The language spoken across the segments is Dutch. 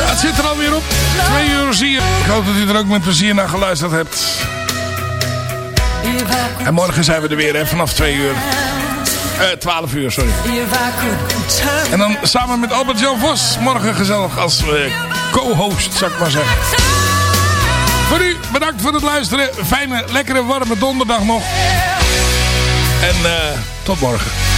Het zit er alweer op. Twee uur zie je. Ik hoop dat u er ook met plezier naar geluisterd hebt. En morgen zijn we er weer vanaf twee uur. Eh, 12 uur, sorry. En dan samen met Albert-Jan Vos. Morgen gezellig als eh, co-host, zou ik maar zeggen. Voor u, bedankt voor het luisteren. Fijne, lekkere, warme donderdag nog. En uh, tot morgen.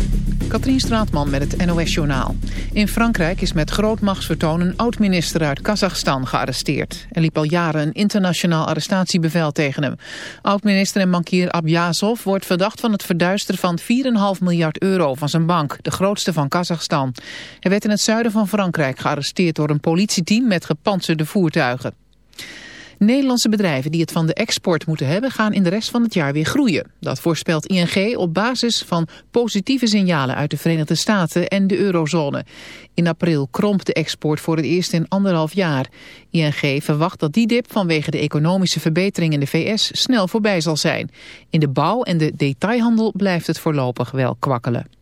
Katrien Straatman met het NOS-journaal. In Frankrijk is met groot machtsvertoon een oud-minister uit Kazachstan gearresteerd. Er liep al jaren een internationaal arrestatiebevel tegen hem. Oud-minister en bankier Abyazov wordt verdacht van het verduisteren van 4,5 miljard euro van zijn bank, de grootste van Kazachstan. Hij werd in het zuiden van Frankrijk gearresteerd door een politieteam met gepantserde voertuigen. Nederlandse bedrijven die het van de export moeten hebben... gaan in de rest van het jaar weer groeien. Dat voorspelt ING op basis van positieve signalen uit de Verenigde Staten en de eurozone. In april kromp de export voor het eerst in anderhalf jaar. ING verwacht dat die dip vanwege de economische verbetering in de VS snel voorbij zal zijn. In de bouw en de detailhandel blijft het voorlopig wel kwakkelen.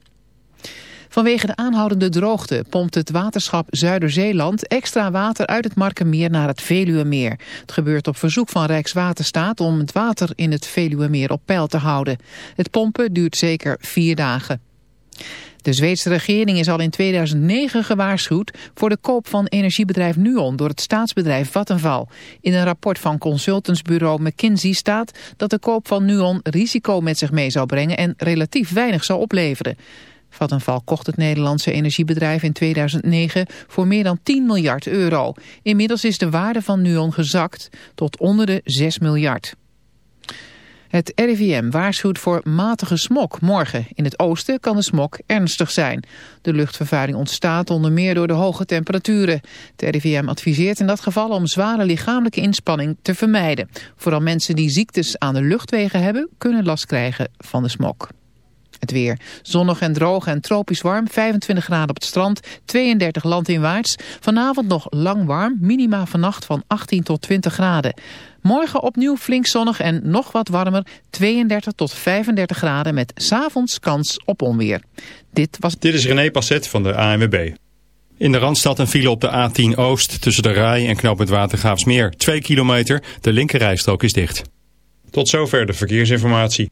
Vanwege de aanhoudende droogte pompt het waterschap Zuiderzeeland extra water uit het Markenmeer naar het Veluwemeer. Het gebeurt op verzoek van Rijkswaterstaat om het water in het Veluwemeer op peil te houden. Het pompen duurt zeker vier dagen. De Zweedse regering is al in 2009 gewaarschuwd voor de koop van energiebedrijf Nuon door het staatsbedrijf Vattenfall. In een rapport van consultantsbureau McKinsey staat dat de koop van Nuon risico met zich mee zou brengen en relatief weinig zou opleveren. Vattenfall kocht het Nederlandse energiebedrijf in 2009 voor meer dan 10 miljard euro. Inmiddels is de waarde van Nuon gezakt tot onder de 6 miljard. Het RIVM waarschuwt voor matige smok morgen. In het oosten kan de smok ernstig zijn. De luchtvervuiling ontstaat onder meer door de hoge temperaturen. Het RIVM adviseert in dat geval om zware lichamelijke inspanning te vermijden. Vooral mensen die ziektes aan de luchtwegen hebben kunnen last krijgen van de smok. Het weer. Zonnig en droog en tropisch warm. 25 graden op het strand. 32 landinwaarts. Vanavond nog lang warm. Minima vannacht van 18 tot 20 graden. Morgen opnieuw flink zonnig en nog wat warmer. 32 tot 35 graden met s'avonds kans op onweer. Dit was... Dit is René Passet van de ANWB. In de Randstad een file op de A10 Oost tussen de Rai en knooppunt Watergraafsmeer. 2 kilometer. De linkerrijstrook is dicht. Tot zover de verkeersinformatie.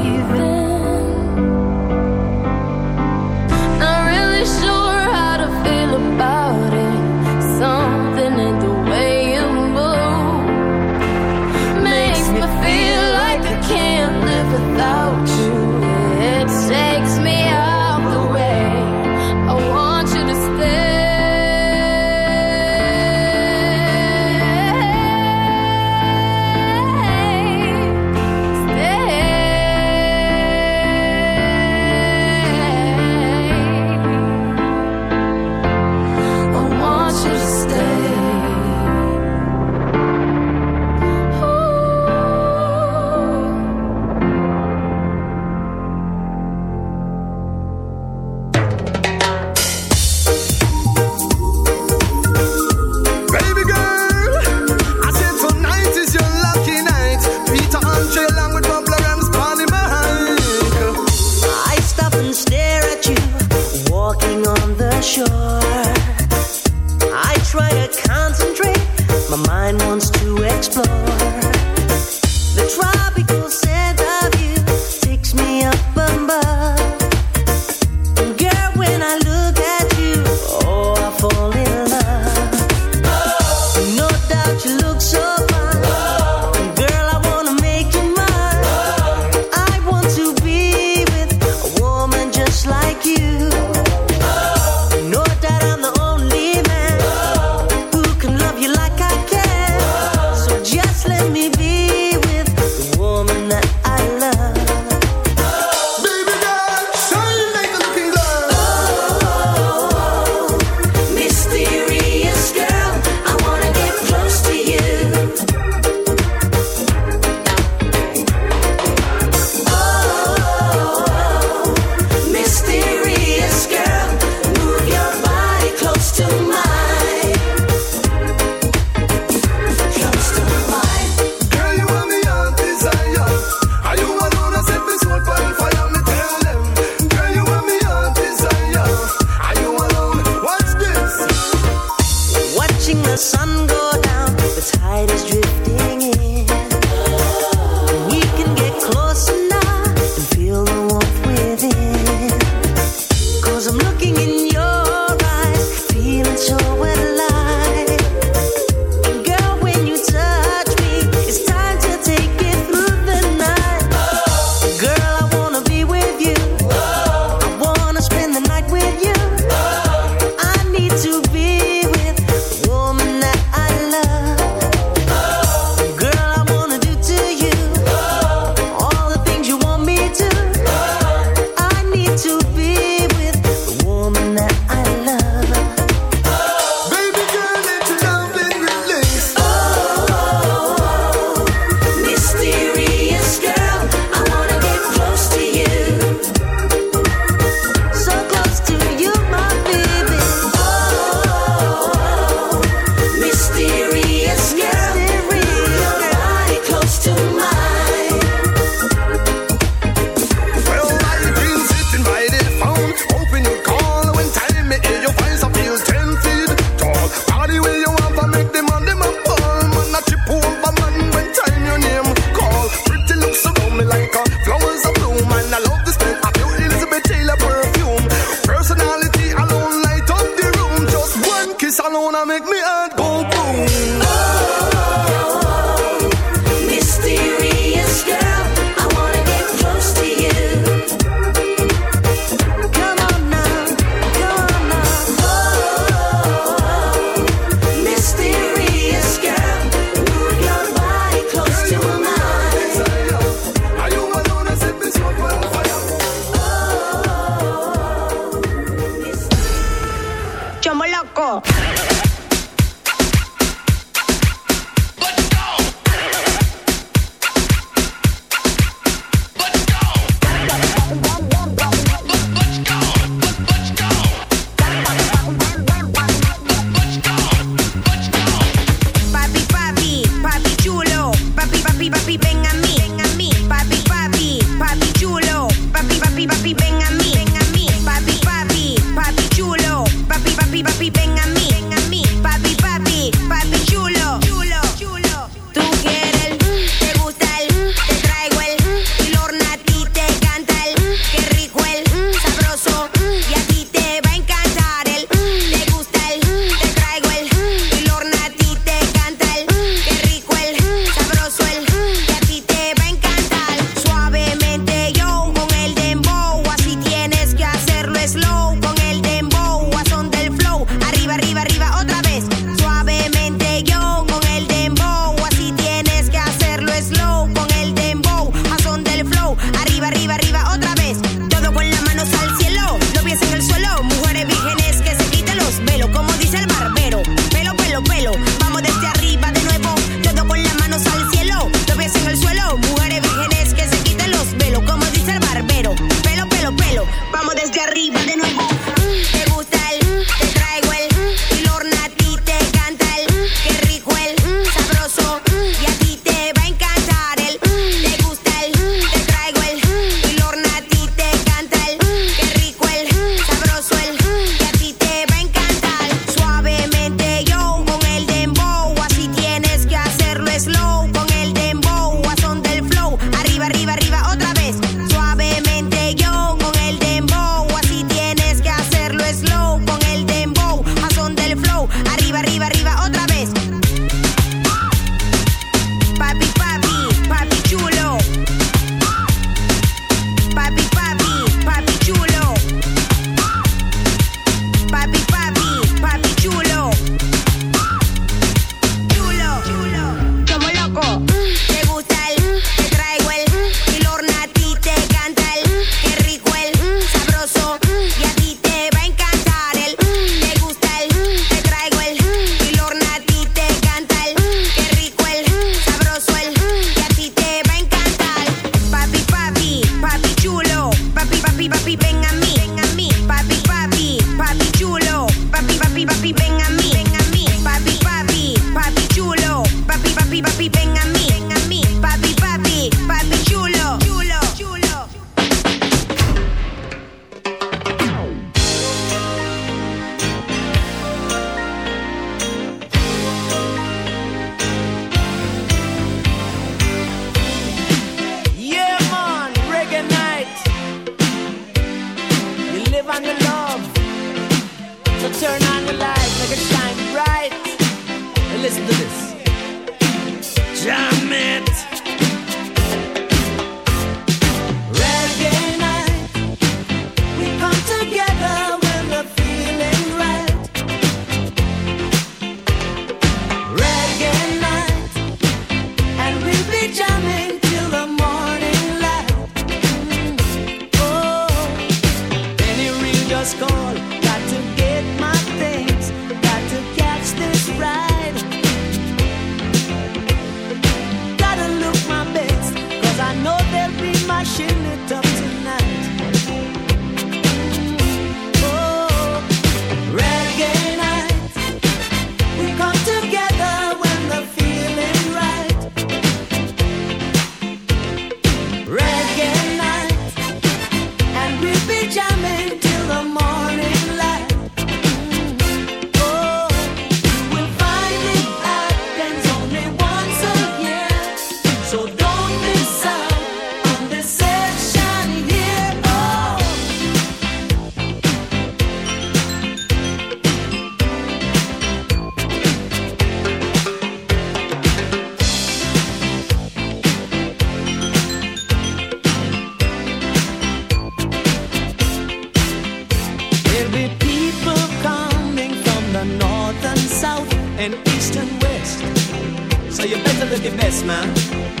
Your best, man.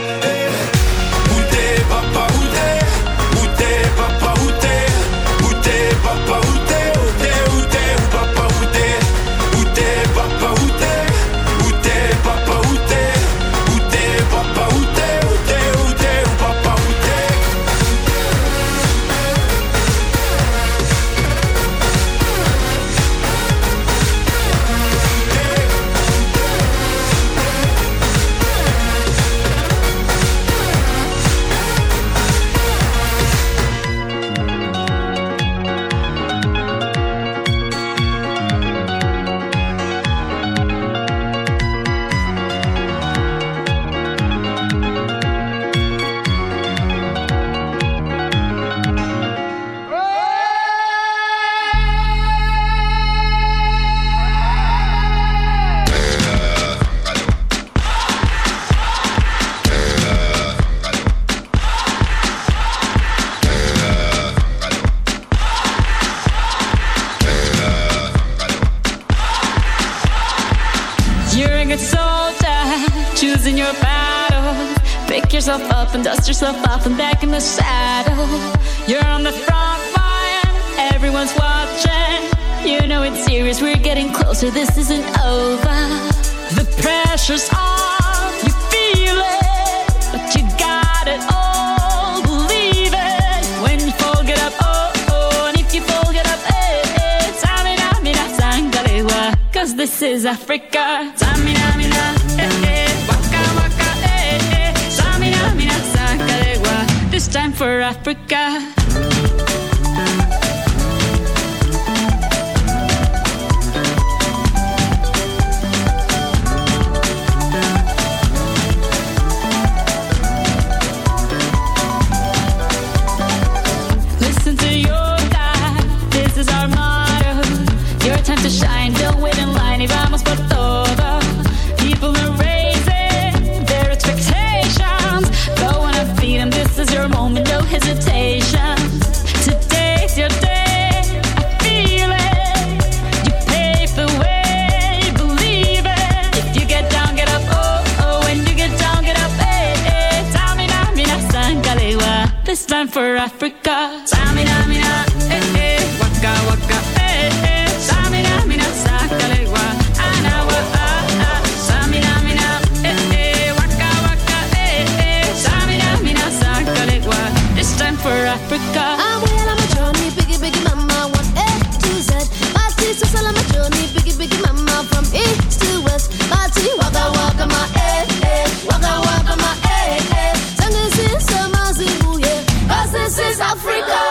is Africa. for Africa. Samina, mina, eh, eh, waka, waka, eh, eh. Samina, mina, sakalewa, anawa, ah, ah. Samina, mina, eh, eh, waka, waka, eh, eh. Samina, mina, sakalewa, this time for Africa. I'm well on my journey, biggie, biggie, mama, one A to Z. My sister's on my journey, biggie, biggie, mama, from east to west. My city, waka, waka, my is Africa.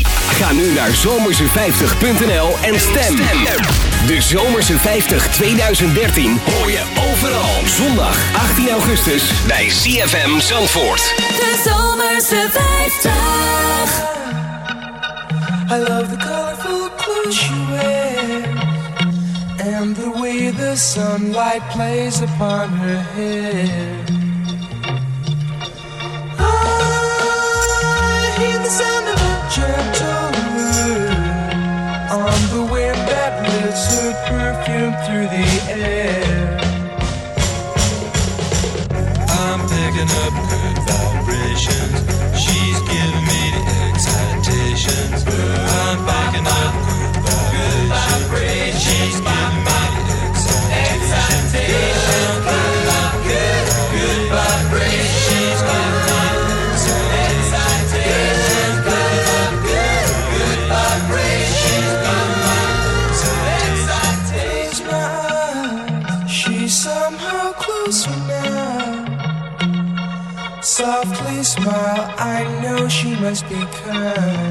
Ga nu naar zomerse50.nl en stem. De Zomerse 50 2013 hoor je overal. Zondag 18 augustus bij CFM Zandvoort. De Zomerse 50. I love the colorful clothes you wear. And the way the sunlight plays upon her hair. Through the air. I'm picking up good vibrations. She's giving me the excitations. just because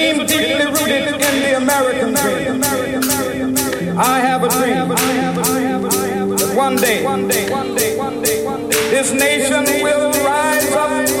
dream deeply rooted in the American dream. I have a dream that one day this nation will rise up.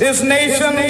this nation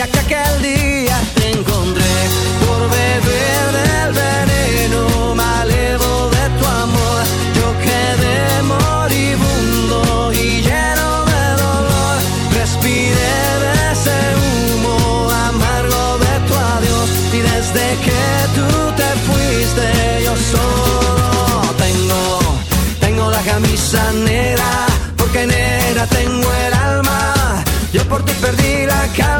La mía que aquel día te encontré por beber del veneno malevo de tu amor. Yo quedé moribundo y lleno de dolor. Respiré de ese humo amargo de tu adiós. Y desde que tú te fuiste, yo solo tengo, tengo la camisa negra. Porque negra tengo el alma. Yo por ti perdí la calma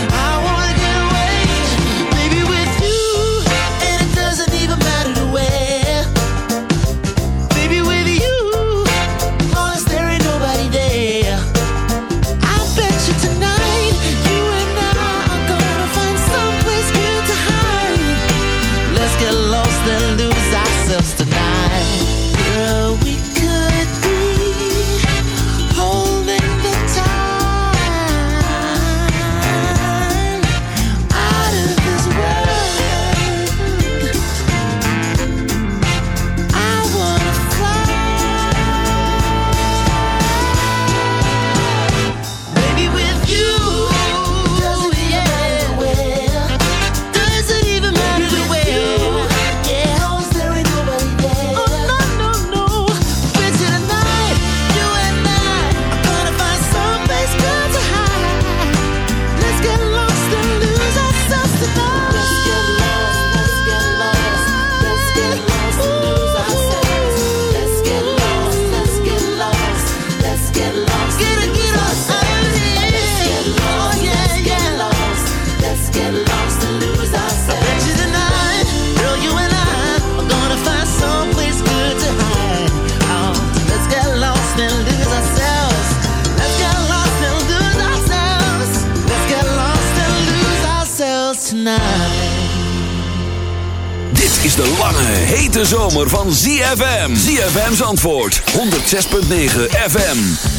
Antwoord, 106.9 FM.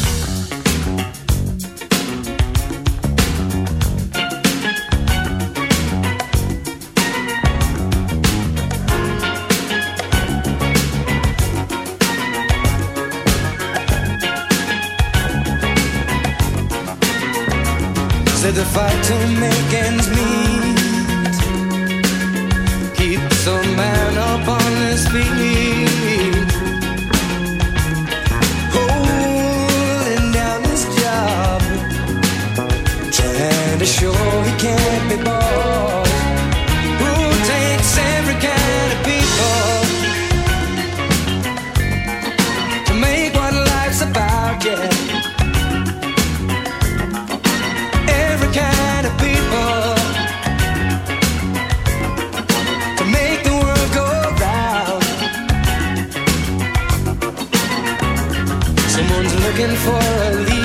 Looking for a lead.